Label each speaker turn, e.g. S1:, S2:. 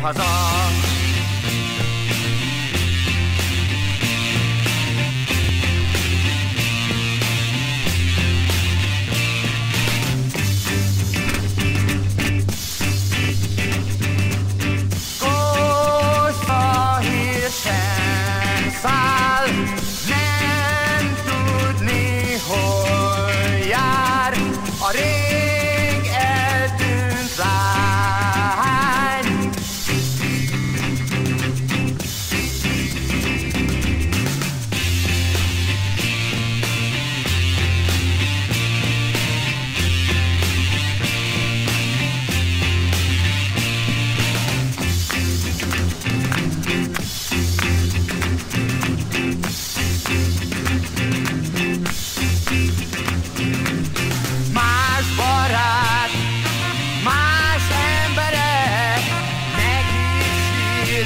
S1: 怕脏。